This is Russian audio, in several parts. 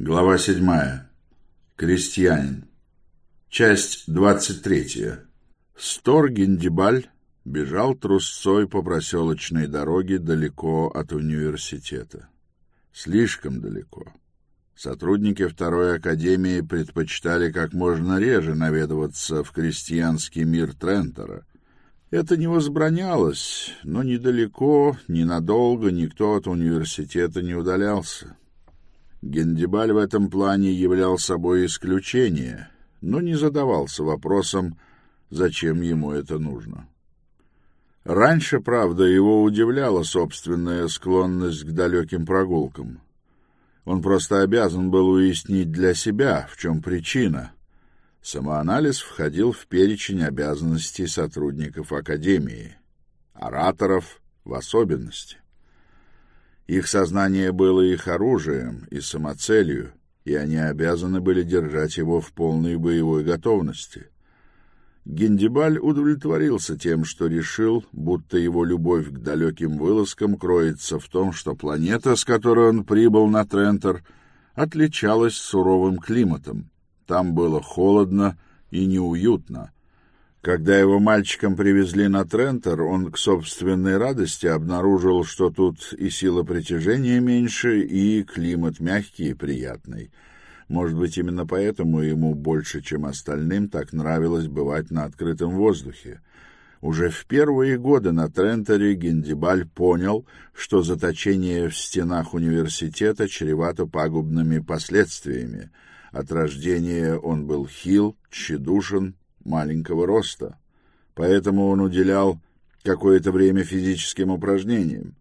Глава 7. Крестьянин. Часть 23. Стор Гиндибаль бежал трусцой по проселочной дороге далеко от университета. Слишком далеко. Сотрудники второй академии предпочитали как можно реже наведываться в крестьянский мир Трентера. Это не возбранялось, но недалеко, ненадолго никто от университета не удалялся. Гендибаль в этом плане являл собой исключение, но не задавался вопросом, зачем ему это нужно. Раньше, правда, его удивляла собственная склонность к далеким прогулкам. Он просто обязан был уяснить для себя, в чем причина. Самоанализ входил в перечень обязанностей сотрудников Академии, ораторов в особенности. Их сознание было их оружием и самоцелью, и они обязаны были держать его в полной боевой готовности. Гендибаль удовлетворился тем, что решил, будто его любовь к далеким вылазкам кроется в том, что планета, с которой он прибыл на Трентер, отличалась суровым климатом. Там было холодно и неуютно, когда его мальчиком привезли на Трентер, он к собственной радости обнаружил, что тут и сила притяжения меньше, и климат мягкий и приятный. Может быть, именно поэтому ему больше, чем остальным, так нравилось бывать на открытом воздухе. Уже в первые годы на Трентере Гендибаль понял, что заточение в стенах университета чревато пагубными последствиями. От рождения он был хил, тщедушен, маленького роста, поэтому он уделял какое-то время физическим упражнениям.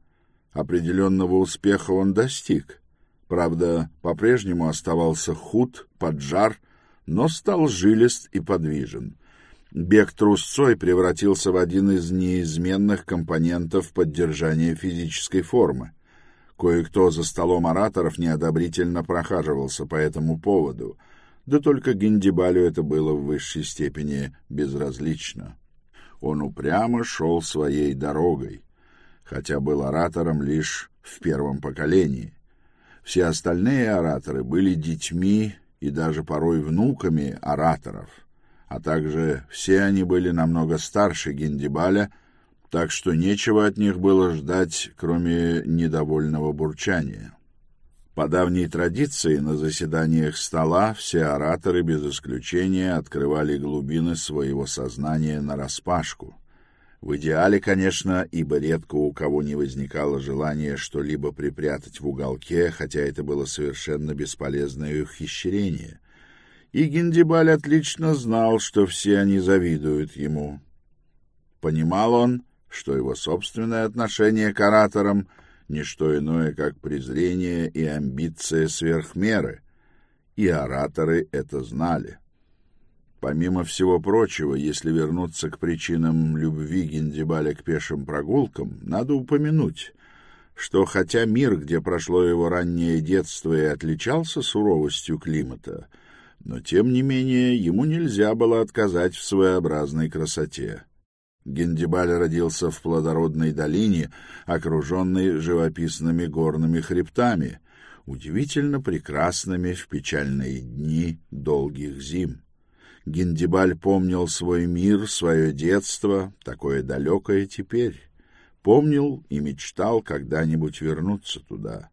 Определенного успеха он достиг. Правда, по-прежнему оставался худ, поджар, но стал жилист и подвижен. Бег трусцой превратился в один из неизменных компонентов поддержания физической формы. Кое-кто за столом ораторов неодобрительно прохаживался по этому поводу — да только Гендибалю это было в высшей степени безразлично. Он упрямо шел своей дорогой, хотя был оратором лишь в первом поколении. Все остальные ораторы были детьми и даже порой внуками ораторов, а также все они были намного старше Гендибаля, так что нечего от них было ждать, кроме недовольного бурчания. По давней традиции на заседаниях стола все ораторы без исключения открывали глубины своего сознания нараспашку. В идеале, конечно, ибо редко у кого не возникало желания что-либо припрятать в уголке, хотя это было совершенно бесполезное ухищрение. И Гендибаль отлично знал, что все они завидуют ему. Понимал он, что его собственное отношение к ораторам — не что иное, как презрение и амбиция сверхмеры, и ораторы это знали. Помимо всего прочего, если вернуться к причинам любви Гендибаля к пешим прогулкам, надо упомянуть, что хотя мир, где прошло его раннее детство, и отличался суровостью климата, но тем не менее ему нельзя было отказать в своеобразной красоте. Гендибаль родился в плодородной долине, окруженной живописными горными хребтами, удивительно прекрасными в печальные дни долгих зим. Гендибаль помнил свой мир, свое детство, такое далекое теперь. Помнил и мечтал когда-нибудь вернуться туда.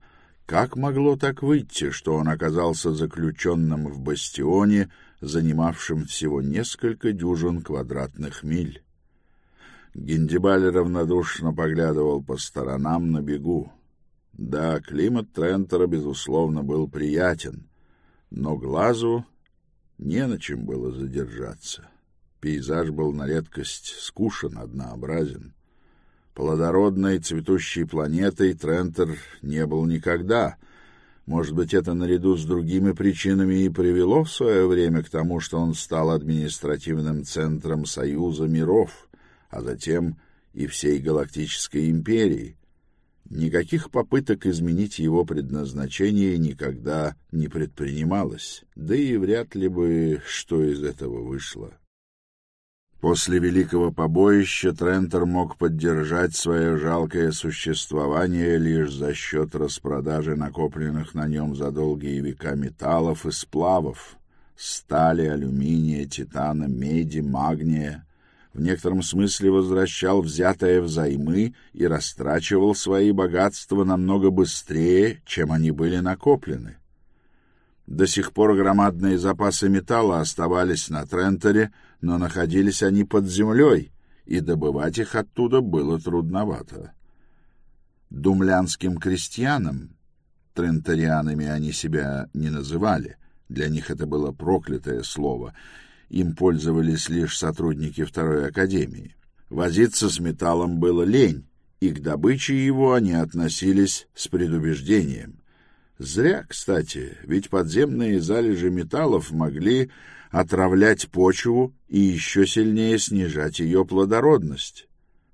Как могло так выйти, что он оказался заключенным в бастионе, занимавшем всего несколько дюжин квадратных миль? Гендибаль равнодушно поглядывал по сторонам на бегу. Да, климат Трентера, безусловно, был приятен, но глазу не на чем было задержаться. Пейзаж был на редкость скушен, однообразен. Плодородной цветущей планетой Трентер не был никогда. Может быть, это наряду с другими причинами и привело в свое время к тому, что он стал административным центром Союза миров — а затем и всей галактической империи. Никаких попыток изменить его предназначение никогда не предпринималось, да и вряд ли бы что из этого вышло. После великого побоища Трентер мог поддержать свое жалкое существование лишь за счет распродажи накопленных на нем за долгие века металлов и сплавов — стали, алюминия, титана, меди, магния — в некотором смысле возвращал взятое взаймы и растрачивал свои богатства намного быстрее, чем они были накоплены. До сих пор громадные запасы металла оставались на Тренторе, но находились они под землей, и добывать их оттуда было трудновато. Думлянским крестьянам, тренторианами они себя не называли, для них это было проклятое слово, им пользовались лишь сотрудники Второй Академии. Возиться с металлом было лень, и к добыче его они относились с предубеждением. Зря, кстати, ведь подземные залежи металлов могли отравлять почву и еще сильнее снижать ее плодородность.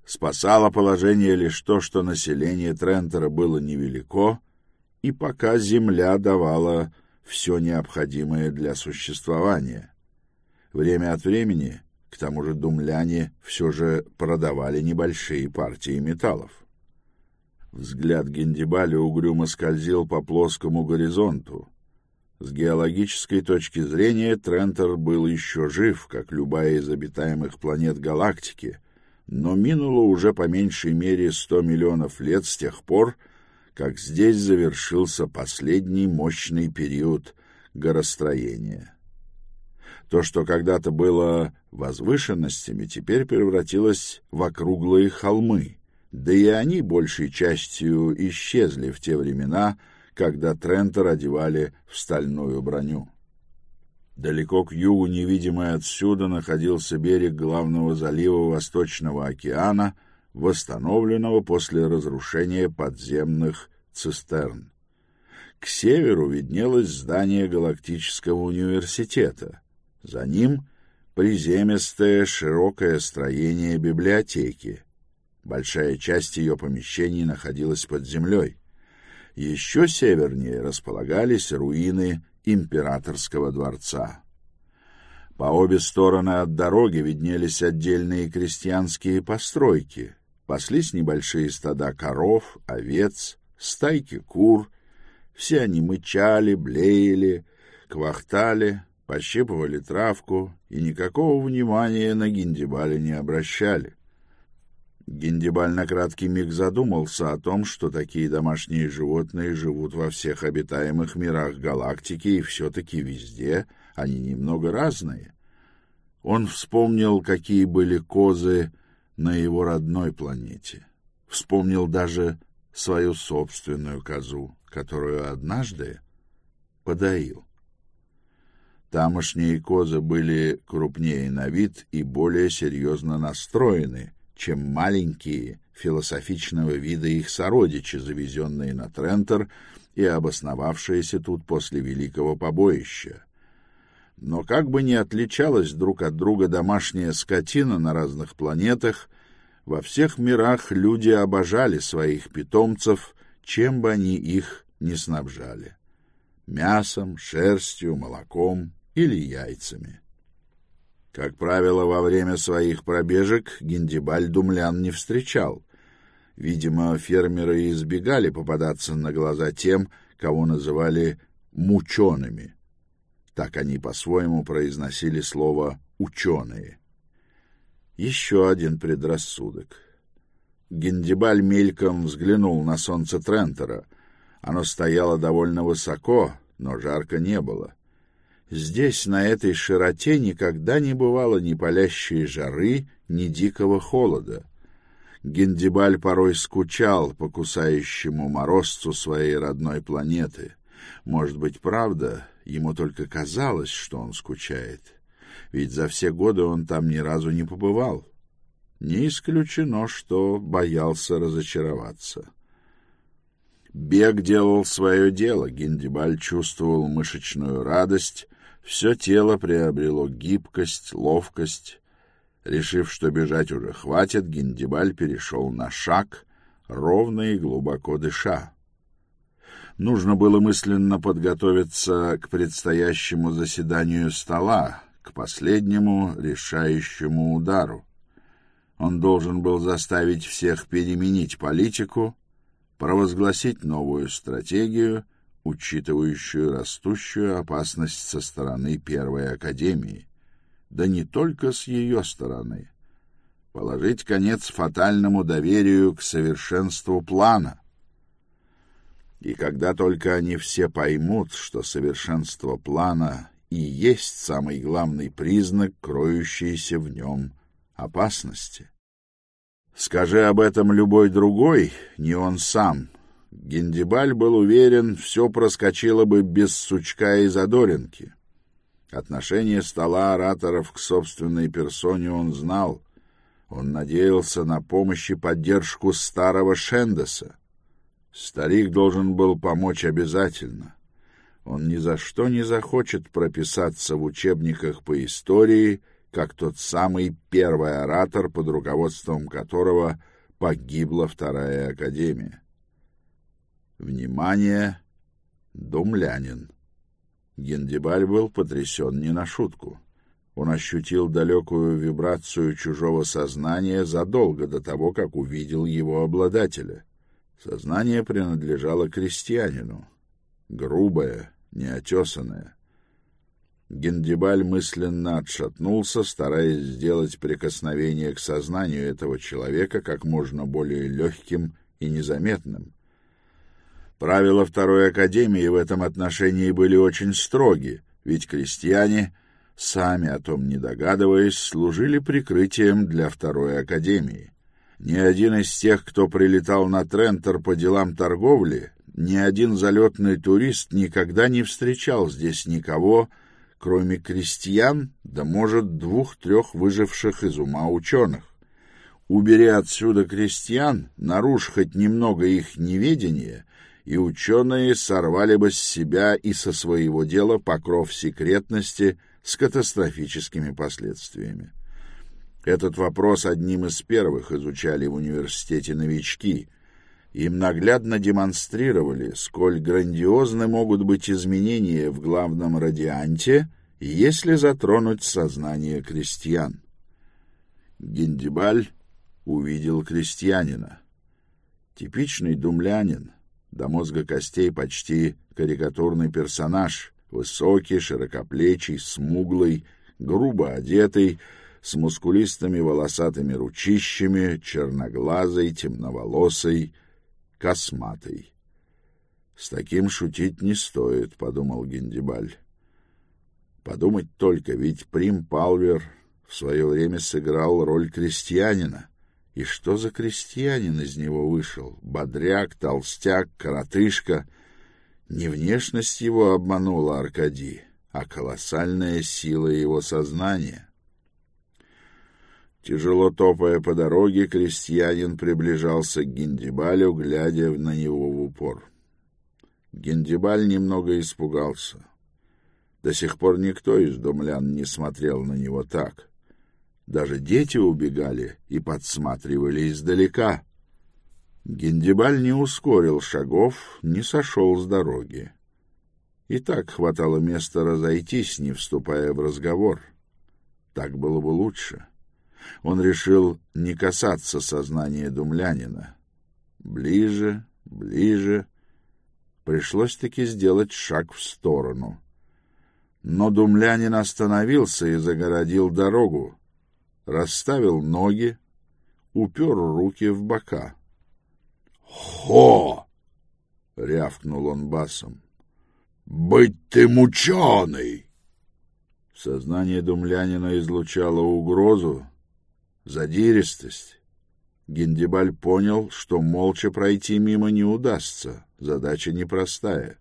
Спасало положение лишь то, что население Трентера было невелико, и пока земля давала все необходимое для существования. Время от времени, к тому же думляне все же продавали небольшие партии металлов. Взгляд Гендибали угрюмо скользил по плоскому горизонту. С геологической точки зрения Трентер был еще жив, как любая из обитаемых планет галактики, но минуло уже по меньшей мере сто миллионов лет с тех пор, как здесь завершился последний мощный период горостроения. То, что когда-то было возвышенностями, теперь превратилось в округлые холмы — да и они большей частью исчезли в те времена, когда Трентер одевали в стальную броню. Далеко к югу, невидимый отсюда, находился берег главного залива Восточного океана, восстановленного после разрушения подземных цистерн. К северу виднелось здание Галактического университета. За ним приземистое широкое строение библиотеки — Большая часть ее помещений находилась под землей. Еще севернее располагались руины императорского дворца. По обе стороны от дороги виднелись отдельные крестьянские постройки. Паслись небольшие стада коров, овец, стайки кур. Все они мычали, блеяли, квахтали, пощипывали травку и никакого внимания на Гиндибале не обращали. Гендибаль на краткий миг задумался о том, что такие домашние животные живут во всех обитаемых мирах галактики, и все-таки везде они немного разные. Он вспомнил, какие были козы на его родной планете. Вспомнил даже свою собственную козу, которую однажды подоил. Тамошние козы были крупнее на вид и более серьезно настроены — чем маленькие философичного вида их сородичи, завезенные на Трентер и обосновавшиеся тут после великого побоища. Но как бы ни отличалась друг от друга домашняя скотина на разных планетах, во всех мирах люди обожали своих питомцев, чем бы они их ни снабжали — мясом, шерстью, молоком или яйцами. Как правило, во время своих пробежек Гиндибаль думлян не встречал. Видимо, фермеры избегали попадаться на глаза тем, кого называли «мучеными». Так они по-своему произносили слово «ученые». Еще один предрассудок. Гендибаль мельком взглянул на солнце Трентера. Оно стояло довольно высоко, но жарко не было. Здесь, на этой широте, никогда не бывало ни палящей жары, ни дикого холода. Гендибаль порой скучал по кусающему морозцу своей родной планеты. Может быть, правда, ему только казалось, что он скучает. Ведь за все годы он там ни разу не побывал. Не исключено, что боялся разочароваться. Бег делал свое дело, Гендибаль чувствовал мышечную радость, все тело приобрело гибкость, ловкость. Решив, что бежать уже хватит, Гиндибаль перешел на шаг, ровно и глубоко дыша. Нужно было мысленно подготовиться к предстоящему заседанию стола, к последнему решающему удару. Он должен был заставить всех переменить политику, провозгласить новую стратегию, учитывающую растущую опасность со стороны Первой Академии, да не только с ее стороны, положить конец фатальному доверию к совершенству плана. И когда только они все поймут, что совершенство плана и есть самый главный признак, кроющийся в нем опасности. Скажи об этом любой другой, не он сам. Гендибаль был уверен, все проскочило бы без сучка и задоринки. Отношение стола ораторов к собственной персоне он знал. Он надеялся на помощь и поддержку старого Шендеса. Старик должен был помочь обязательно. Он ни за что не захочет прописаться в учебниках по истории, как тот самый первый оратор, под руководством которого погибла Вторая Академия. Внимание! Думлянин. Гендибаль был потрясен не на шутку. Он ощутил далекую вибрацию чужого сознания задолго до того, как увидел его обладателя. Сознание принадлежало крестьянину. Грубое, неотесанное. Гендибаль мысленно отшатнулся, стараясь сделать прикосновение к сознанию этого человека как можно более легким и незаметным. Правила Второй Академии в этом отношении были очень строги, ведь крестьяне, сами о том не догадываясь, служили прикрытием для Второй Академии. Ни один из тех, кто прилетал на Трентер по делам торговли, ни один залетный турист никогда не встречал здесь никого, кроме крестьян, да, может, двух-трех выживших из ума ученых. Убери отсюда крестьян, нарушь хоть немного их неведения, и ученые сорвали бы с себя и со своего дела покров секретности с катастрофическими последствиями. Этот вопрос одним из первых изучали в университете новички. Им наглядно демонстрировали, сколь грандиозны могут быть изменения в главном радианте, если затронуть сознание крестьян. Гендибаль увидел крестьянина. Типичный думлянин, до мозга костей почти карикатурный персонаж, высокий, широкоплечий, смуглый, грубо одетый, с мускулистыми волосатыми ручищами, черноглазый, темноволосый, косматый. «С таким шутить не стоит», — подумал Гендибаль. Подумать только, ведь Прим Палвер в свое время сыграл роль крестьянина. И что за крестьянин из него вышел? Бодряк, толстяк, коротышка. Не внешность его обманула Аркадий, а колоссальная сила его сознания. Тяжело топая по дороге, крестьянин приближался к Гендибалю, глядя на него в упор. Гендибаль немного испугался. До сих пор никто из домлян не смотрел на него так. Даже дети убегали и подсматривали издалека. Гендибаль не ускорил шагов, не сошел с дороги. И так хватало места разойтись, не вступая в разговор. Так было бы лучше. — он решил не касаться сознания думлянина. Ближе, ближе. Пришлось-таки сделать шаг в сторону. Но думлянин остановился и загородил дорогу, расставил ноги, упер руки в бока. «Хо!» — рявкнул он басом. «Быть ты мученый!» Сознание думлянина излучало угрозу, задиристость. Гендибаль понял, что молча пройти мимо не удастся, задача непростая.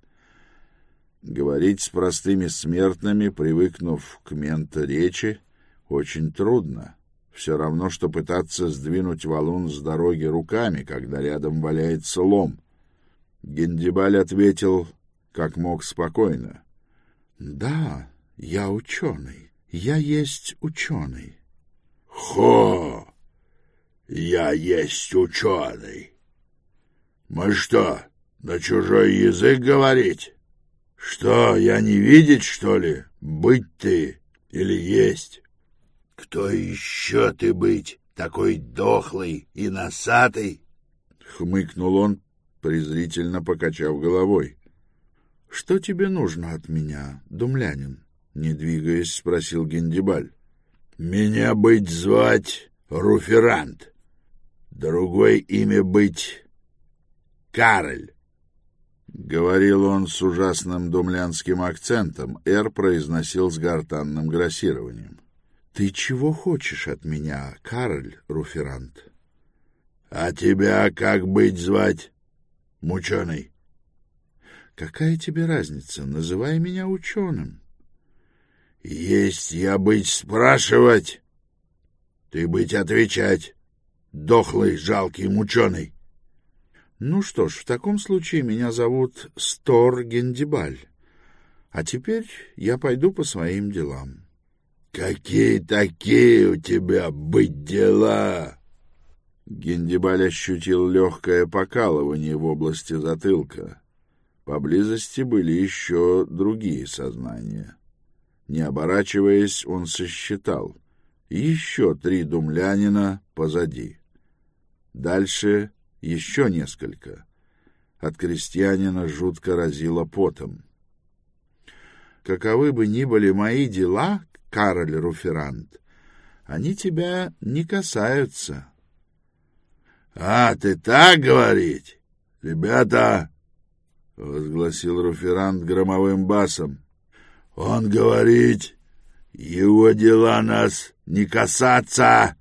Говорить с простыми смертными, привыкнув к мента-речи, очень трудно. Все равно, что пытаться сдвинуть валун с дороги руками, когда рядом валяется лом. Гендибаль ответил, как мог спокойно. — Да, я ученый. Я есть ученый. Хо! Я есть ученый. Мы что, на чужой язык говорить? Что, я не видеть, что ли? Быть ты? Или есть? Кто еще ты быть, такой дохлый и носатый? Хмыкнул он, презрительно покачав головой. — Что тебе нужно от меня, думлянин? — не двигаясь, спросил Гендибаль. — Меня быть звать Руферант. Другое имя быть Кароль. — говорил он с ужасным думлянским акцентом. Эр произносил с гортанным грассированием. — Ты чего хочешь от меня, Кароль Руферант? — А тебя как быть звать, мученый? — Какая тебе разница? Называй меня ученым. — Есть я быть спрашивать, ты быть отвечать, дохлый жалкий мученый. Ну что ж, в таком случае меня зовут Стор Гендибаль. А теперь я пойду по своим делам. Какие такие у тебя быть дела? Гендибаль ощутил легкое покалывание в области затылка. Поблизости были еще другие сознания. Не оборачиваясь, он сосчитал. Еще три думлянина позади. Дальше еще несколько. От крестьянина жутко разило потом. Каковы бы ни были мои дела, Кароль Руферант, они тебя не касаются. — А, ты так говорить? Ребята, — возгласил Руферант громовым басом, — он говорит, его дела нас не касаться.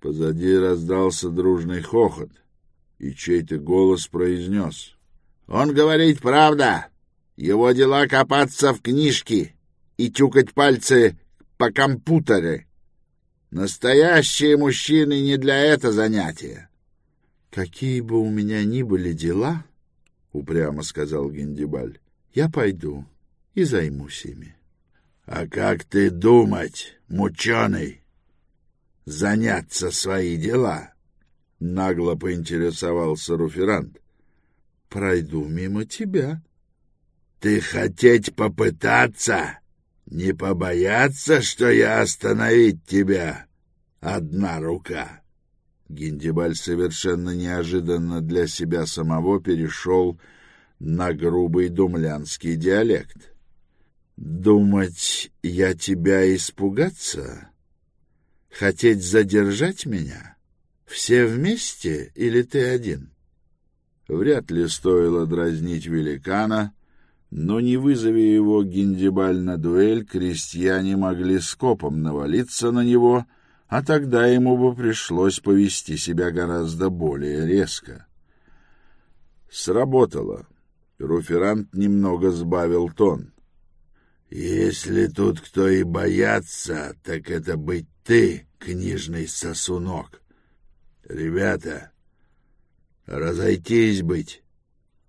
Позади раздался дружный хохот, и чей-то голос произнес. — Он говорит правда. Его дела копаться в книжке и тюкать пальцы по компьютере. Настоящие мужчины не для этого занятия. — Какие бы у меня ни были дела, — упрямо сказал Гендибаль, — я пойду и займусь ими. — А как ты думать, мученый? заняться свои дела? — нагло поинтересовался Руферант. — Пройду мимо тебя. — Ты хотеть попытаться? Не побояться, что я остановить тебя? Одна рука. Гиндибаль совершенно неожиданно для себя самого перешел на грубый думлянский диалект. — Думать, я тебя испугаться? — Хотеть задержать меня? Все вместе или ты один? Вряд ли стоило дразнить великана, но не вызови его Гиндибаль на дуэль, крестьяне могли скопом навалиться на него, а тогда ему бы пришлось повести себя гораздо более резко. Сработало. Руферант немного сбавил тон. «Если тут кто и боятся, так это быть ты, книжный сосунок. Ребята, разойтись быть,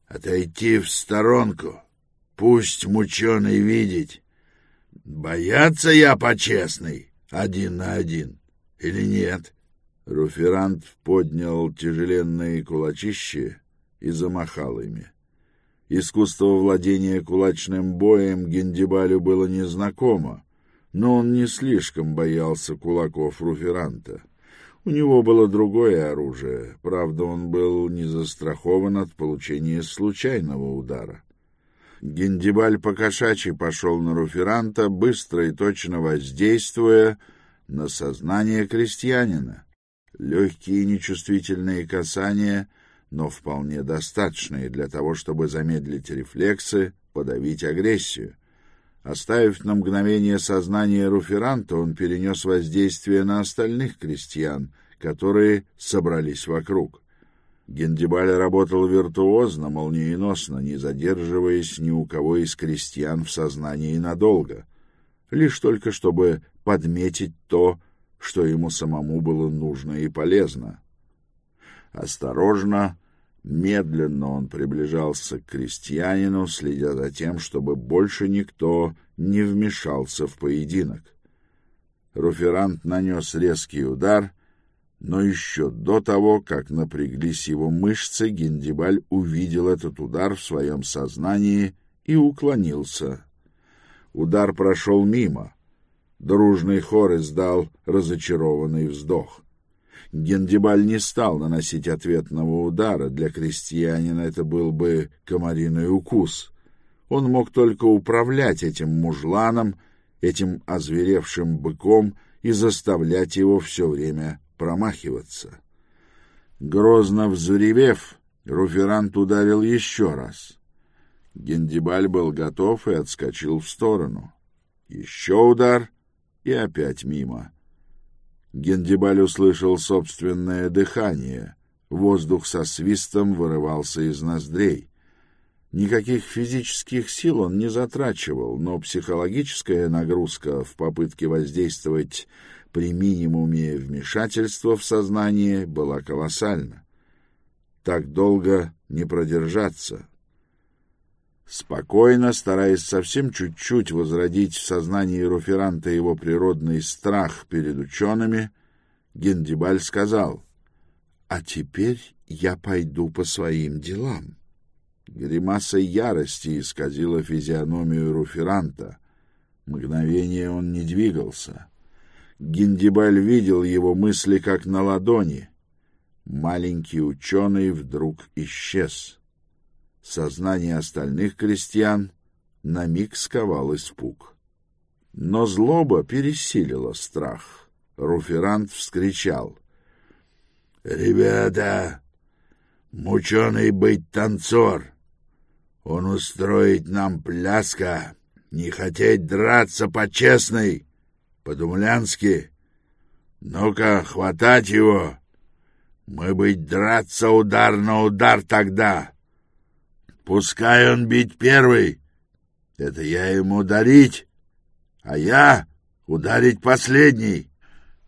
отойти в сторонку, пусть мученый видеть. Бояться я почестный, один на один, или нет? Руферант поднял тяжеленные кулачищи и замахал ими. Искусство владения кулачным боем Гендибалю было незнакомо, но он не слишком боялся кулаков Руферанта. У него было другое оружие, правда, он был не застрахован от получения случайного удара. Гендибаль покошачий пошел на Руферанта, быстро и точно воздействуя на сознание крестьянина. Легкие нечувствительные касания, но вполне достаточные для того, чтобы замедлить рефлексы, подавить агрессию — Оставив на мгновение сознание Руферанта, он перенес воздействие на остальных крестьян, которые собрались вокруг. Гендибаль работал виртуозно, молниеносно, не задерживаясь ни у кого из крестьян в сознании надолго, лишь только чтобы подметить то, что ему самому было нужно и полезно. Осторожно, Медленно он приближался к крестьянину, следя за тем, чтобы больше никто не вмешался в поединок. Руферант нанес резкий удар, но еще до того, как напряглись его мышцы, Гендибаль увидел этот удар в своем сознании и уклонился. Удар прошел мимо. Дружный хор издал разочарованный вздох. Гендибаль не стал наносить ответного удара. Для крестьянина это был бы комариный укус. Он мог только управлять этим мужланом, этим озверевшим быком и заставлять его все время промахиваться. Грозно взревев, Руферант ударил еще раз. Гендибаль был готов и отскочил в сторону. Еще удар и опять мимо. Гендибаль услышал собственное дыхание. Воздух со свистом вырывался из ноздрей. Никаких физических сил он не затрачивал, но психологическая нагрузка в попытке воздействовать при минимуме вмешательства в сознание была колоссальна. Так долго не продержаться. Спокойно, стараясь совсем чуть-чуть возродить в сознании Руферанта его природный страх перед учеными, Гендибаль сказал, «А теперь я пойду по своим делам». Гримаса ярости исказила физиономию Руферанта. Мгновение он не двигался. Гендибаль видел его мысли как на ладони. Маленький ученый вдруг исчез. Сознание остальных крестьян на миг сковал испуг. Но злоба пересилила страх. Руферант вскричал. — Ребята, мученый быть танцор! Он устроить нам пляска, не хотеть драться по-честной, по-думлянски. Ну-ка, хватать его! Мы быть драться удар на удар тогда!» Пускай он бить первый. Это я ему дарить, а я ударить последний.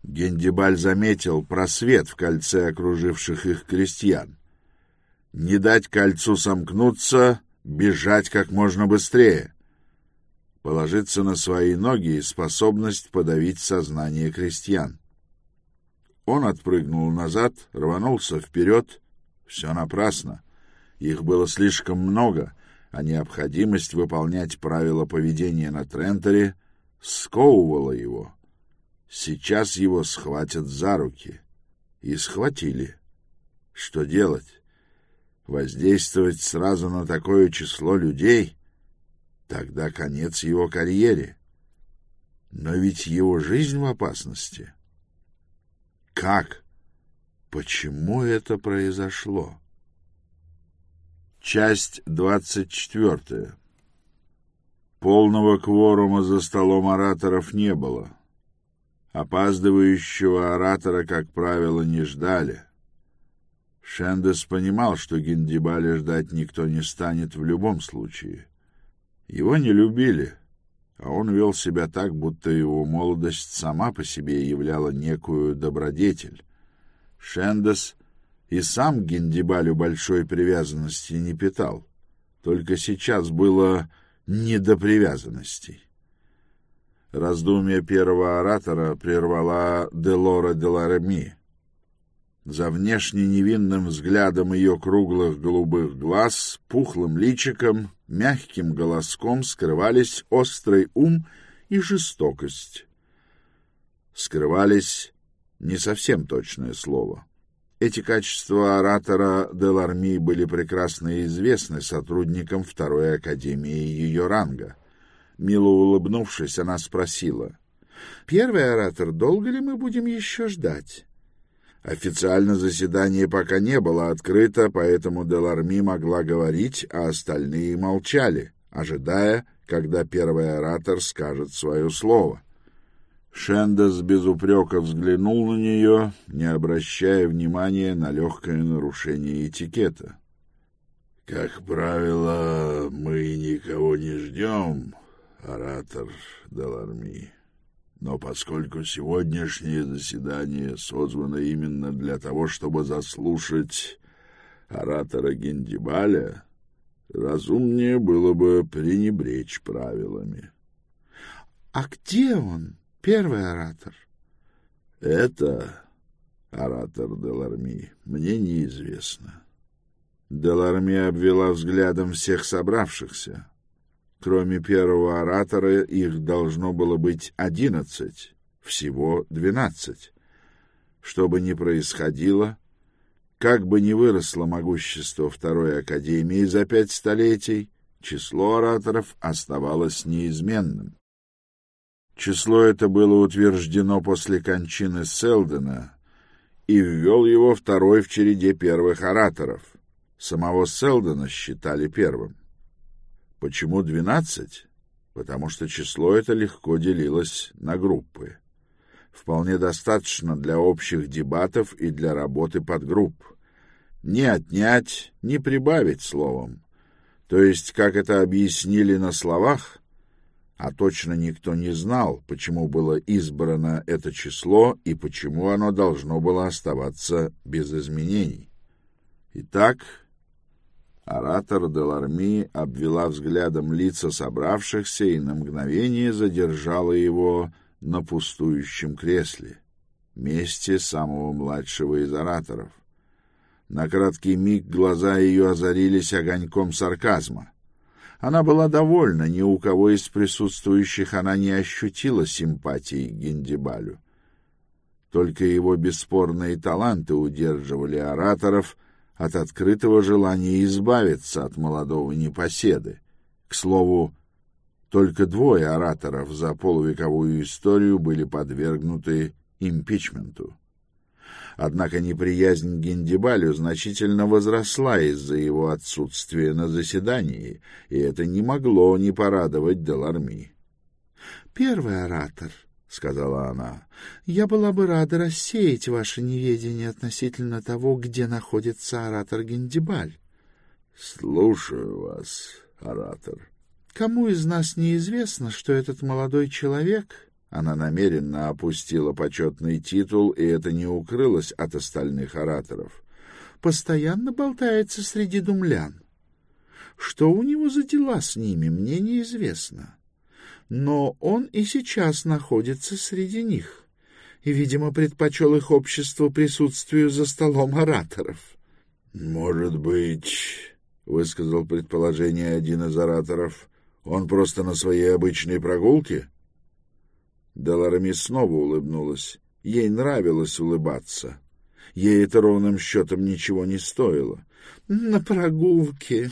Гендибаль заметил просвет в кольце окруживших их крестьян. Не дать кольцу сомкнуться, бежать как можно быстрее. Положиться на свои ноги и способность подавить сознание крестьян. Он отпрыгнул назад, рванулся вперед. Все напрасно. Их было слишком много, а необходимость выполнять правила поведения на Тренторе сковывала его. Сейчас его схватят за руки. И схватили. Что делать? Воздействовать сразу на такое число людей? Тогда конец его карьере. Но ведь его жизнь в опасности. Как? Почему это произошло? Часть двадцать четвертая. Полного кворума за столом ораторов не было. Опаздывающего оратора, как правило, не ждали. Шендес понимал, что Гиндибаля ждать никто не станет в любом случае. Его не любили, а он вел себя так, будто его молодость сама по себе являла некую добродетель. Шендес и сам Гендибалю большой привязанности не питал. Только сейчас было не до привязанностей. Раздумье первого оратора прервала Делора де Лареми. За внешне невинным взглядом ее круглых голубых глаз, пухлым личиком, мягким голоском скрывались острый ум и жестокость. Скрывались не совсем точное слово. Эти качества оратора Деларми были прекрасно известны сотрудникам Второй Академии ее ранга. Мило улыбнувшись, она спросила, «Первый оратор, долго ли мы будем еще ждать?» Официально заседание пока не было открыто, поэтому Деларми могла говорить, а остальные молчали, ожидая, когда первый оратор скажет свое слово. Шендес без упрека взглянул на нее, не обращая внимания на легкое нарушение этикета. «Как правило, мы никого не ждем, оратор Даларми. Но поскольку сегодняшнее заседание созвано именно для того, чтобы заслушать оратора Гендибаля, разумнее было бы пренебречь правилами». «А где он?» Первый оратор. Это оратор Деларми. Мне неизвестно. Деларми обвела взглядом всех собравшихся. Кроме первого оратора их должно было быть одиннадцать, всего двенадцать. Что бы ни происходило, как бы ни выросло могущество Второй Академии за пять столетий, число ораторов оставалось неизменным. Число это было утверждено после кончины Селдена и ввел его второй в череде первых ораторов. Самого Селдена считали первым. Почему двенадцать? Потому что число это легко делилось на группы. Вполне достаточно для общих дебатов и для работы подгрупп. Не отнять, не прибавить словом. То есть, как это объяснили на словах, а точно никто не знал, почему было избрано это число и почему оно должно было оставаться без изменений. Итак, Оратор Деларми обвела взглядом лица собравшихся и на мгновение задержала его на пустующем кресле, месте самого младшего из ораторов. На краткий миг глаза ее озарились огоньком сарказма. Она была довольна, ни у кого из присутствующих она не ощутила симпатии к Гендибалю. Только его бесспорные таланты удерживали ораторов — от открытого желания избавиться от молодого непоседы. К слову, только двое ораторов за полувековую историю были подвергнуты импичменту. Однако неприязнь к Гендибалю значительно возросла из-за его отсутствия на заседании, и это не могло не порадовать Деларми. Первый оратор — сказала она, — я была бы рада рассеять ваше неведение относительно того, где находится оратор Гендибаль. — Слушаю вас, оратор. — Кому из нас неизвестно, что этот молодой человек... Она намеренно опустила почетный титул, и это не укрылось от остальных ораторов. Постоянно болтается среди думлян. Что у него за дела с ними, мне неизвестно. — но он и сейчас находится среди них и, видимо, предпочел их обществу присутствию за столом ораторов. — Может быть, — высказал предположение один из ораторов, — он просто на своей обычной прогулке? Деларами снова улыбнулась. Ей нравилось улыбаться. Ей это ровным счетом ничего не стоило. — На прогулке...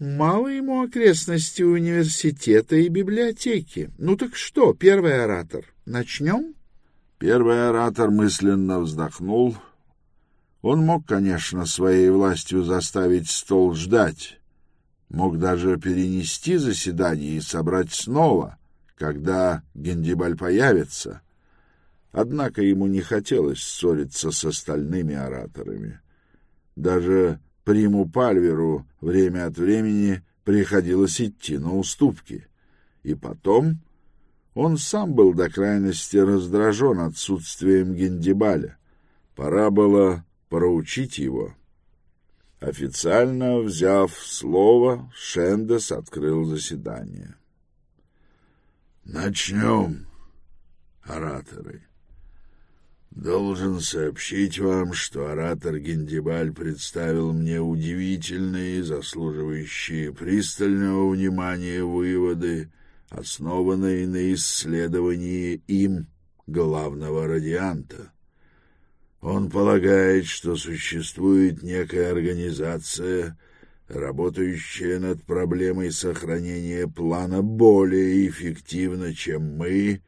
Мало ему окрестности университета и библиотеки. Ну так что, первый оратор, начнем? Первый оратор мысленно вздохнул. Он мог, конечно, своей властью заставить стол ждать. Мог даже перенести заседание и собрать снова, когда Гендибаль появится. Однако ему не хотелось ссориться с остальными ораторами. Даже Приму Пальверу время от времени приходилось идти на уступки. И потом он сам был до крайности раздражен отсутствием Гендибаля. Пора было проучить его. Официально взяв слово, Шендес открыл заседание. «Начнем, ораторы». Должен сообщить вам, что оратор Гендибаль представил мне удивительные, заслуживающие пристального внимания выводы, основанные на исследовании им главного радианта. Он полагает, что существует некая организация, работающая над проблемой сохранения плана более эффективно, чем мы,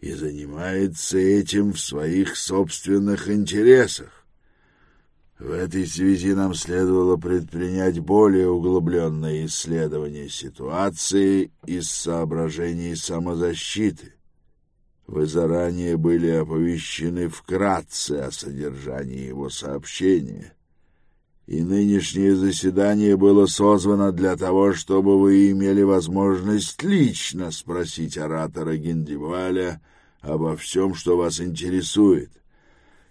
и занимается этим в своих собственных интересах. В этой связи нам следовало предпринять более углубленное исследование ситуации из соображений самозащиты. Вы заранее были оповещены вкратце о содержании его сообщения, и нынешнее заседание было созвано для того, чтобы вы имели возможность лично спросить оратора Гендиваля обо всем, что вас интересует,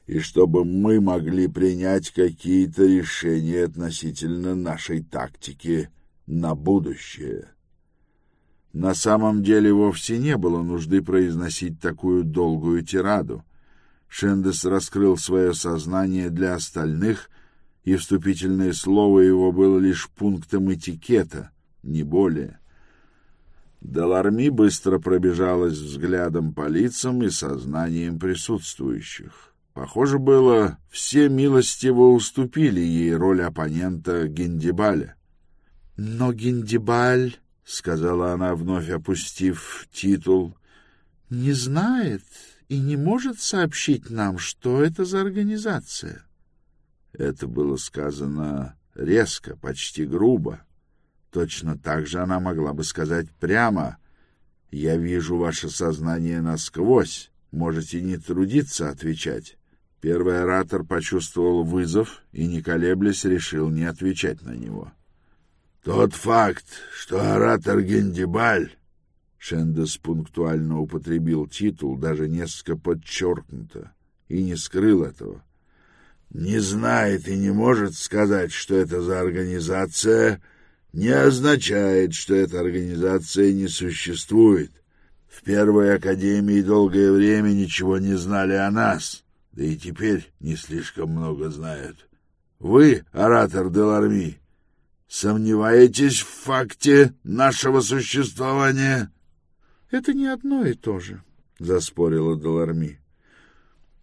и чтобы мы могли принять какие-то решения относительно нашей тактики на будущее. На самом деле вовсе не было нужды произносить такую долгую тираду. Шендес раскрыл свое сознание для остальных, и вступительное слово его было лишь пунктом этикета, не более. Деларми быстро пробежалась взглядом по лицам и сознанием присутствующих. Похоже было, все милостиво уступили ей роль оппонента Гендибаля. «Но Гендибаль», — сказала она, вновь опустив титул, — «не знает и не может сообщить нам, что это за организация». Это было сказано резко, почти грубо. Точно так же она могла бы сказать прямо «Я вижу ваше сознание насквозь, можете не трудиться отвечать». Первый оратор почувствовал вызов и, не колеблясь, решил не отвечать на него. «Тот факт, что оратор Гендибаль...» Шендес пунктуально употребил титул, даже несколько подчеркнуто, и не скрыл этого. «Не знает и не может сказать, что это за организация, не означает, что эта организация не существует. В первой академии долгое время ничего не знали о нас» да и теперь не слишком много знают. Вы, оратор Деларми, сомневаетесь в факте нашего существования? — Это не одно и то же, — заспорила Деларми.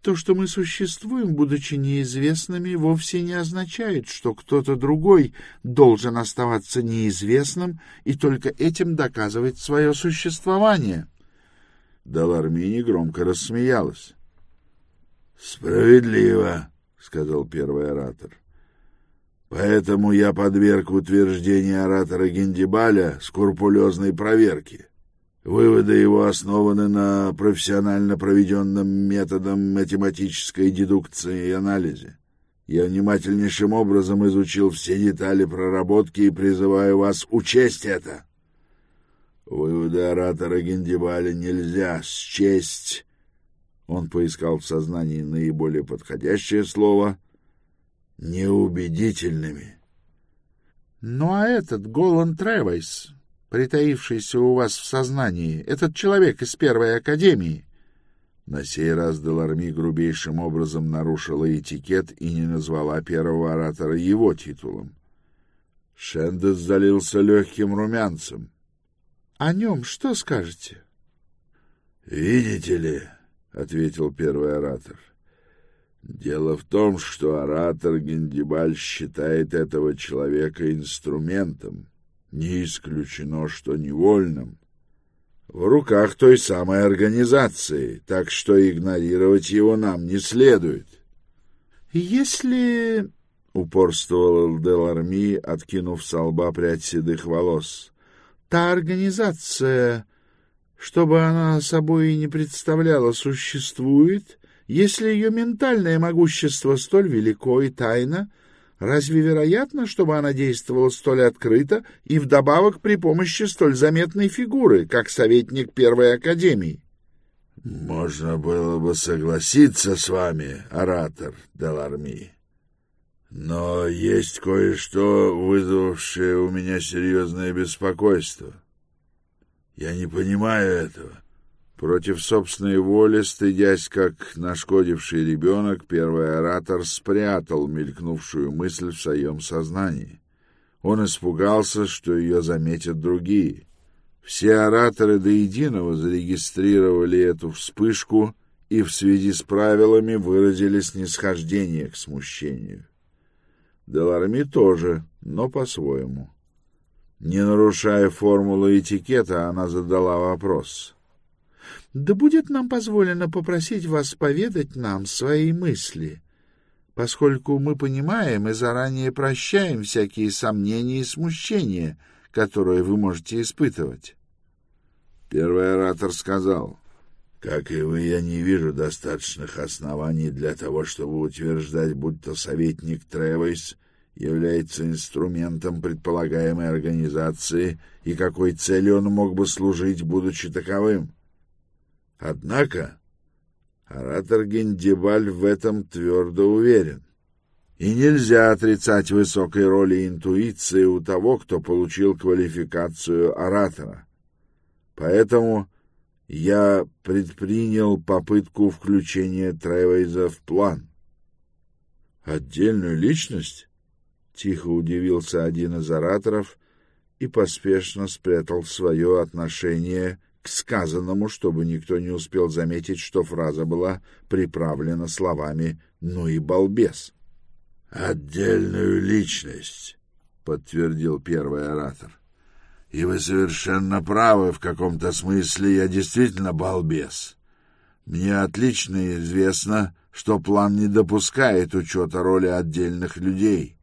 То, что мы существуем, будучи неизвестными, вовсе не означает, что кто-то другой должен оставаться неизвестным и только этим доказывать свое существование. Даларми громко рассмеялась. «Справедливо», — сказал первый оратор. «Поэтому я подверг утверждение оратора Гендибаля скрупулезной проверке. Выводы его основаны на профессионально проведенном методом математической дедукции и анализе. Я внимательнейшим образом изучил все детали проработки и призываю вас учесть это. Выводы оратора Гендибаля нельзя счесть он поискал в сознании наиболее подходящее слово «неубедительными». «Ну а этот Голан Тревайс, притаившийся у вас в сознании, этот человек из первой академии?» На сей раз Деларми грубейшим образом нарушила этикет и не назвала первого оратора его титулом. Шендес залился легким румянцем. — О нем что скажете? — Видите ли, ответил первый оратор. Дело в том, что оратор Гендибаль считает этого человека инструментом, не исключено, что невольным, в руках той самой организации, так что игнорировать его нам не следует. Если упорствовал Деларми, откинув с лба прядь седых волос. Та организация что бы она собой и не представляла, существует, если ее ментальное могущество столь велико и тайно, разве вероятно, чтобы она действовала столь открыто и вдобавок при помощи столь заметной фигуры, как советник Первой Академии? — Можно было бы согласиться с вами, оратор Деларми. Но есть кое-что, вызвавшее у меня серьезное беспокойство. — я не понимаю этого. Против собственной воли, стыдясь, как нашкодивший ребенок, первый оратор спрятал мелькнувшую мысль в своем сознании. Он испугался, что ее заметят другие. Все ораторы до единого зарегистрировали эту вспышку и в связи с правилами выразили снисхождение к смущению. Деларми тоже, но по-своему. Не нарушая формулы этикета, она задала вопрос. — Да будет нам позволено попросить вас поведать нам свои мысли, поскольку мы понимаем и заранее прощаем всякие сомнения и смущения, которые вы можете испытывать. Первый оратор сказал, «Как и вы, я не вижу достаточных оснований для того, чтобы утверждать, будто советник Тревойс является инструментом предполагаемой организации и какой цели он мог бы служить, будучи таковым. Однако оратор Гендибаль в этом твердо уверен. И нельзя отрицать высокой роли интуиции у того, кто получил квалификацию оратора. Поэтому я предпринял попытку включения Тревейза в план. Отдельную личность? Тихо удивился один из ораторов и поспешно спрятал свое отношение к сказанному, чтобы никто не успел заметить, что фраза была приправлена словами «ну и балбес». «Отдельную личность», — подтвердил первый оратор. «И вы совершенно правы, в каком-то смысле я действительно балбес. Мне отлично известно, что план не допускает учета роли отдельных людей.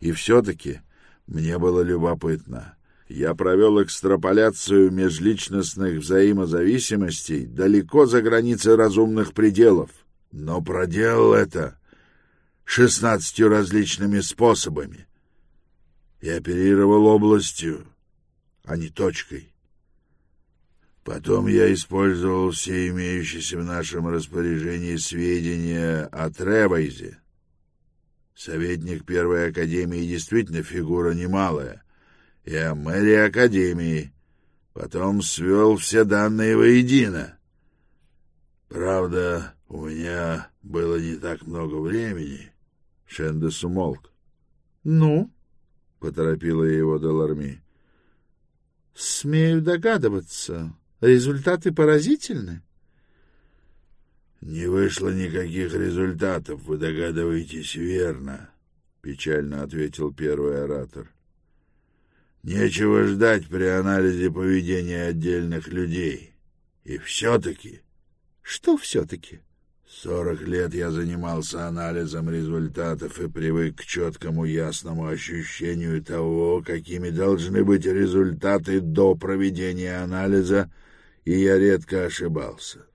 И все-таки мне было любопытно. Я провел экстраполяцию межличностных взаимозависимостей далеко за границей разумных пределов, но проделал это шестнадцатью различными способами и оперировал областью, а не точкой. Потом я использовал все имеющиеся в нашем распоряжении сведения о Тревайзе. Советник Первой Академии действительно фигура немалая, и о мэрии Академии. Потом свел все данные воедино. Правда, у меня было не так много времени. Шендес умолк. — Ну? — поторопила его Деларми. — Смею догадываться, Результаты поразительны. Не вышло никаких результатов, вы догадываетесь верно, печально ответил первый оратор. Нечего ждать при анализе поведения отдельных людей. И все-таки... Что все-таки? Сорок лет я занимался анализом результатов и привык к четкому ясному ощущению того, какими должны быть результаты до проведения анализа и я редко ошибался.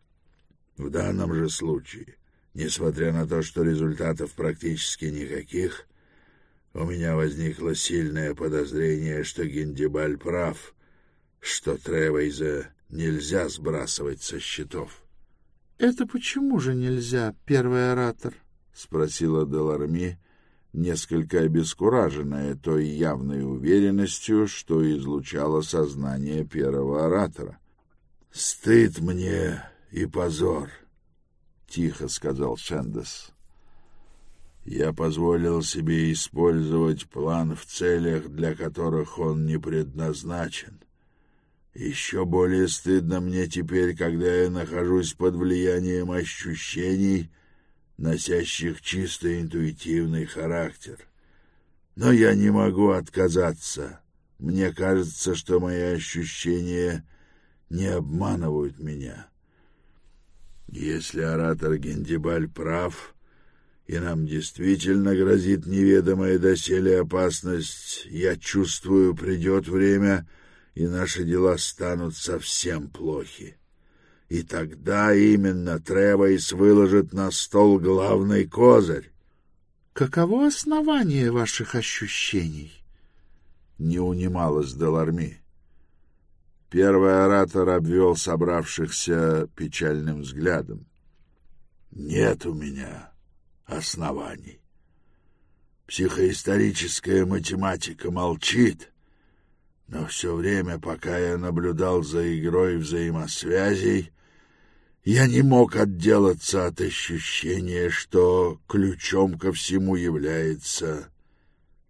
В данном же случае, несмотря на то, что результатов практически никаких, у меня возникло сильное подозрение, что Гиндибаль прав, что Тревейза нельзя сбрасывать со счетов. — Это почему же нельзя, первый оратор? — спросила Деларми, несколько обескураженная той явной уверенностью, что излучало сознание первого оратора. «Стыд мне и позор», — тихо сказал Шендес. «Я позволил себе использовать план в целях, для которых он не предназначен. Еще более стыдно мне теперь, когда я нахожусь под влиянием ощущений, носящих чисто интуитивный характер. Но я не могу отказаться. Мне кажется, что мои ощущения не обманывают меня. Если оратор Гендибаль прав, и нам действительно грозит неведомая доселе опасность, я чувствую, придет время, и наши дела станут совсем плохи. И тогда именно Тревойс выложит на стол главный козырь. — Каково основание ваших ощущений? — не унималась Деларми. Первый оратор обвел собравшихся печальным взглядом. «Нет у меня оснований. Психоисторическая математика молчит, но все время, пока я наблюдал за игрой взаимосвязей, я не мог отделаться от ощущения, что ключом ко всему является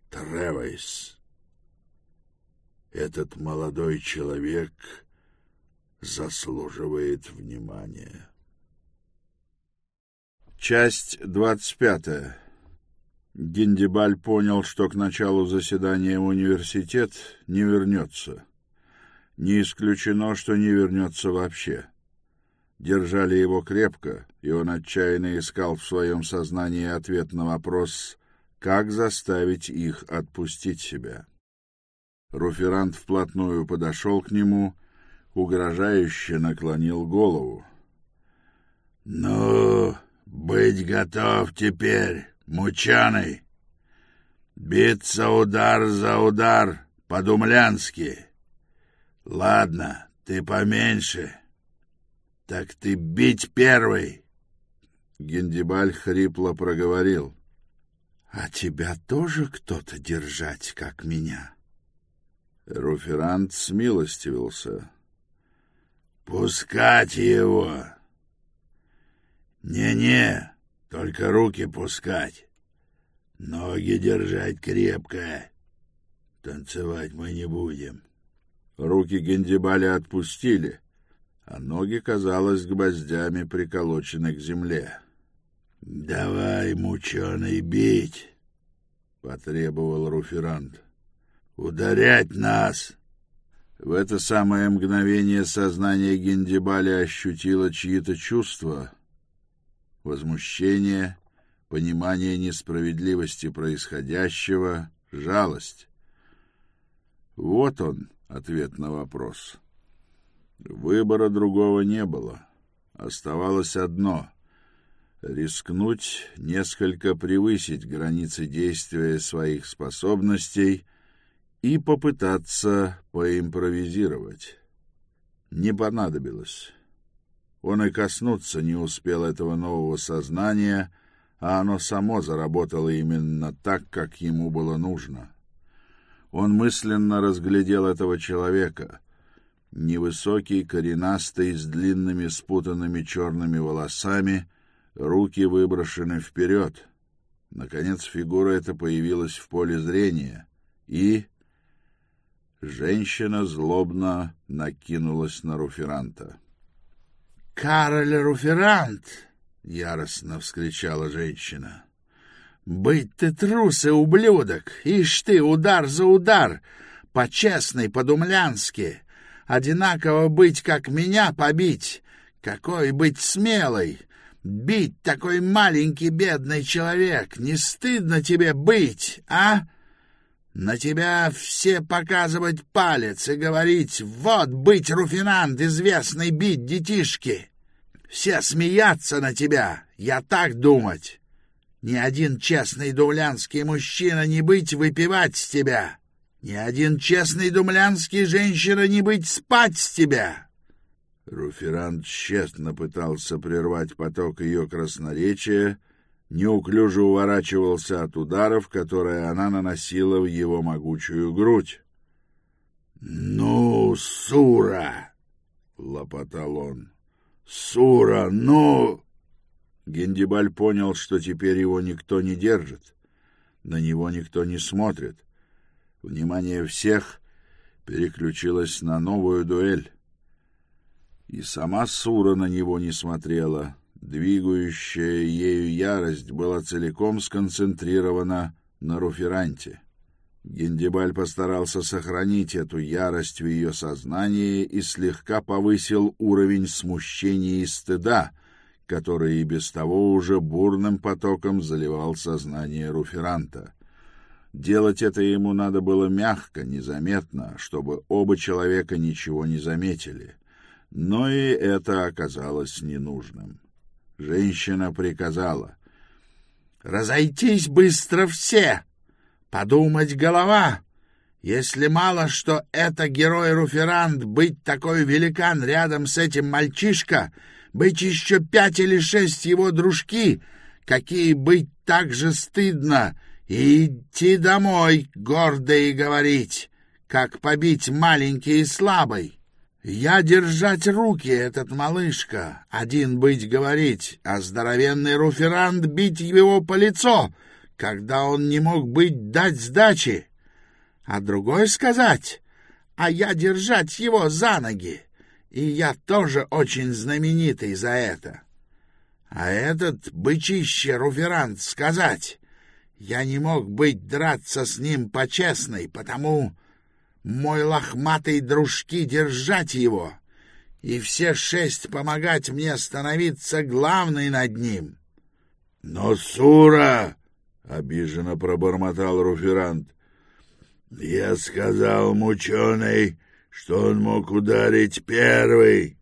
Тревойс. Этот молодой человек заслуживает внимания. Часть двадцать пятая. Гиндибаль понял, что к началу заседания в университет не вернется. Не исключено, что не вернется вообще. Держали его крепко, и он отчаянно искал в своем сознании ответ на вопрос, как заставить их отпустить себя. Руферант вплотную подошел к нему, угрожающе наклонил голову. — Ну, быть готов теперь, мучаный. Биться удар за удар, по-думлянски. Ладно, ты поменьше. Так ты бить первый. Гендибаль хрипло проговорил. — А тебя тоже кто-то держать, как меня? — Руферант смилостивился. «Пускать его!» «Не-не, только руки пускать, ноги держать крепко. Танцевать мы не будем. Руки Гендибаля отпустили, а ноги, казалось, гвоздями приколочены к земле. — Давай, мученый, бить! — потребовал Руферант. — Ударять нас! В это самое мгновение сознание Гендибаля ощутило чьи-то чувства, возмущение, понимание несправедливости происходящего, жалость. Вот он, ответ на вопрос. Выбора другого не было. Оставалось одно — рискнуть несколько превысить границы действия своих способностей и попытаться поимпровизировать. Не понадобилось. Он и коснуться не успел этого нового сознания, а оно само заработало именно так, как ему было нужно. Он мысленно разглядел этого человека. Невысокий, коренастый, с длинными спутанными черными волосами, руки выброшены вперед. Наконец фигура эта появилась в поле зрения, и... Женщина злобно накинулась на Руферанта. — Кароль Руферант! — яростно вскричала женщина. Быть ты трус и ублюдок! Ишь ты, удар за удар! По-честной, по-думлянски! Одинаково быть, как меня побить! Какой быть смелой! Бить такой маленький бедный человек! Не стыдно тебе быть, а? На тебя все показывать палец и говорить «Вот быть руфинант, известный бить детишки!» Все смеяться на тебя, я так думать. Ни один честный думлянский мужчина не быть выпивать с тебя. Ни один честный думлянский женщина не быть спать с тебя. Руферант тщетно пытался прервать поток ее красноречия, неуклюже уворачивался от ударов, которые она наносила в его могучую грудь. — Ну, Сура! — лопотал он. — Сура, ну! Гендибаль понял, что теперь его никто не держит, на него никто не смотрит. Внимание всех переключилось на новую дуэль. И сама Сура на него не смотрела. Двигающая ею ярость была целиком сконцентрирована на Руферанте. Гендибаль постарался сохранить эту ярость в ее сознании и слегка повысил уровень смущения и стыда — который и без того уже бурным потоком заливал сознание Руферанта. Делать это ему надо было мягко, незаметно, чтобы оба человека ничего не заметили. Но и это оказалось ненужным. Женщина приказала. «Разойтись быстро все! Подумать голова! Если мало, что это герой Руферант, быть такой великан рядом с этим мальчишка — быть еще пять или шесть его дружки, какие быть так же стыдно, и идти домой, гордо и говорить, как побить маленький и слабый. Я держать руки, этот малышка, один быть говорить, а здоровенный руферант бить его по лицо, когда он не мог быть дать сдачи, а другой сказать, а я держать его за ноги и я тоже очень знаменитый за это. А этот бычище Руферант сказать, я не мог быть драться с ним по-честной, потому мой лохматый дружки держать его, и все шесть помогать мне становиться главной над ним. — Но, Сура! — обиженно пробормотал Руферант. — Я сказал мученый, что он мог ударить первый.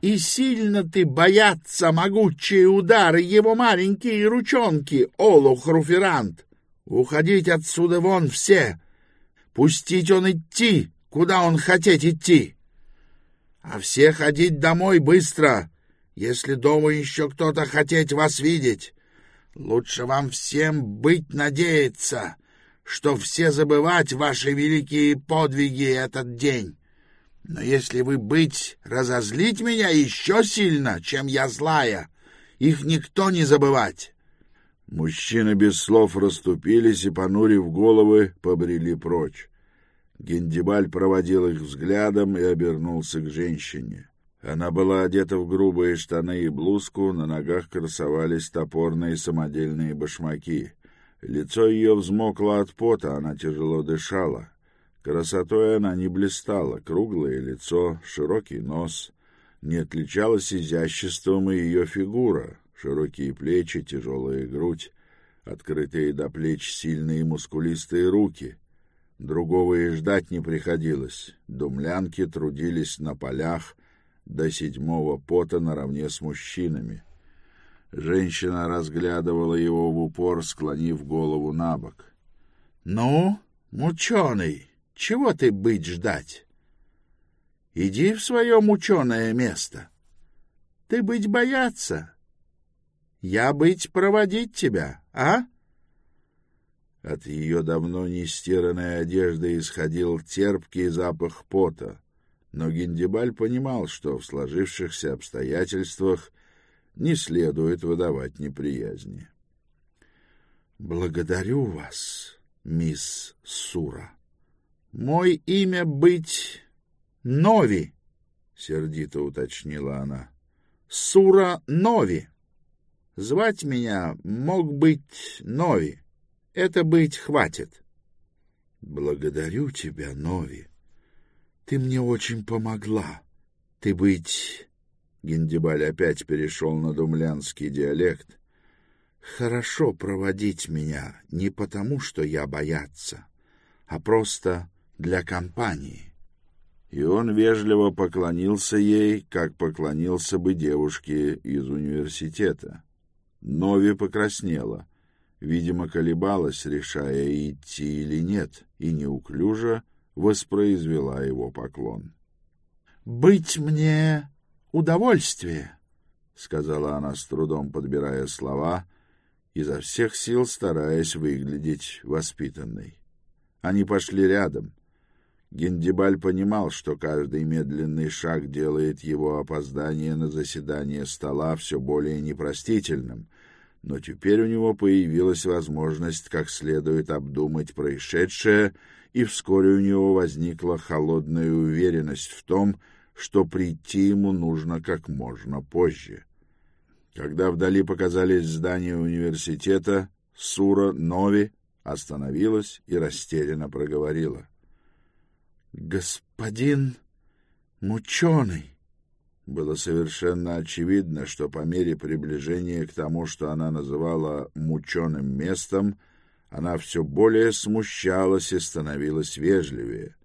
И сильно ты боятся могучие удары его маленькие ручонки, Олух Руферант. Уходить отсюда вон все. Пустить он идти, куда он хотеть идти. А все ходить домой быстро, если дома еще кто-то хотеть вас видеть. Лучше вам всем быть надеяться, что все забывать ваши великие подвиги этот день. Но если вы быть, разозлить меня еще сильно, чем я злая, их никто не забывать. Мужчины без слов расступились и, понурив головы, побрели прочь. Гендибаль проводил их взглядом и обернулся к женщине. Она была одета в грубые штаны и блузку, на ногах красовались топорные самодельные башмаки. Лицо ее взмокло от пота, она тяжело дышала. Красотой она не блистала, круглое лицо, широкий нос. Не отличалась изяществом и ее фигура, широкие плечи, тяжелая грудь, открытые до плеч сильные мускулистые руки. Другого и ждать не приходилось. Думлянки трудились на полях до седьмого пота наравне с мужчинами. Женщина разглядывала его в упор, склонив голову на бок. — Ну, мученый, чего ты быть ждать? Иди в свое мученое место. Ты быть бояться. Я быть проводить тебя, а? От ее давно не стиранной одежды исходил терпкий запах пота, но Гендибаль понимал, что в сложившихся обстоятельствах не следует выдавать неприязни. «Благодарю вас, мисс Сура. Мой имя быть Нови», — сердито уточнила она. «Сура Нови. Звать меня мог быть Нови. Это быть хватит». «Благодарю тебя, Нови. Ты мне очень помогла. Ты быть Гендибаль опять перешел на думлянский диалект. «Хорошо проводить меня не потому, что я бояться, а просто для компании». И он вежливо поклонился ей, как поклонился бы девушке из университета. Нови покраснела, видимо, колебалась, решая, идти или нет, и неуклюже воспроизвела его поклон. «Быть мне удовольствие, — сказала она с трудом, подбирая слова, изо всех сил стараясь выглядеть воспитанной. Они пошли рядом. Гендибаль понимал, что каждый медленный шаг делает его опоздание на заседание стола все более непростительным, но теперь у него появилась возможность как следует обдумать происшедшее, и вскоре у него возникла холодная уверенность в том, что прийти ему нужно как можно позже. Когда вдали показались здания университета, Сура Нови остановилась и растерянно проговорила. — Господин мученый! Было совершенно очевидно, что по мере приближения к тому, что она называла «мученым местом», она все более смущалась и становилась вежливее.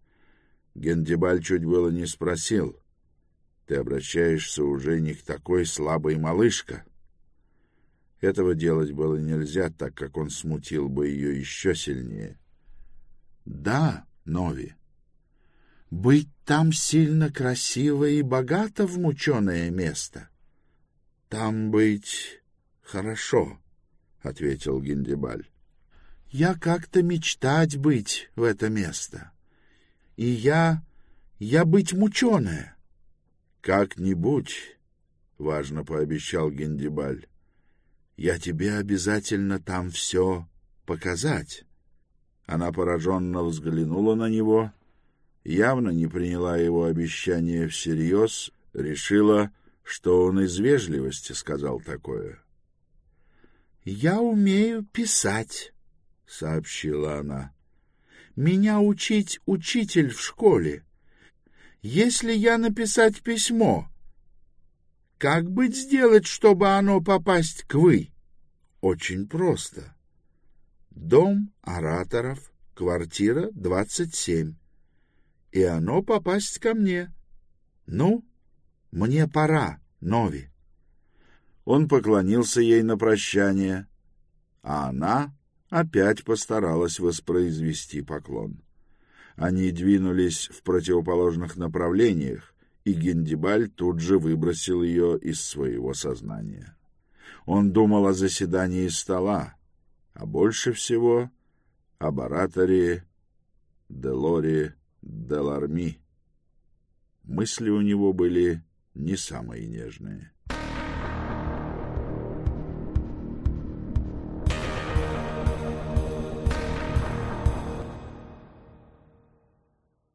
Гендибаль чуть было не спросил, ты обращаешься уже не к такой слабой малышка. Этого делать было нельзя, так как он смутил бы ее еще сильнее. Да, Нови, быть там сильно красиво и богато в мученое место. Там быть хорошо, — ответил Гиндебаль. Я как-то мечтать быть в это место. И я... я быть мученая. «Как-нибудь», — важно пообещал Гендибаль, — «я тебе обязательно там все показать». Она пораженно взглянула на него, явно не приняла его обещание всерьез, решила, что он из вежливости сказал такое. «Я умею писать», — сообщила она. «Меня учить учитель в школе. Если я написать письмо, как быть сделать, чтобы оно попасть к вы? Очень просто. Дом ораторов, квартира 27. И оно попасть ко мне. Ну, мне пора, Нови. Он поклонился ей на прощание, а она опять постаралась воспроизвести поклон. Они двинулись в противоположных направлениях, и Гендибаль тут же выбросил ее из своего сознания. Он думал о заседании стола, а больше всего об ораторе Делоре Деларми. Мысли у него были не самые нежные.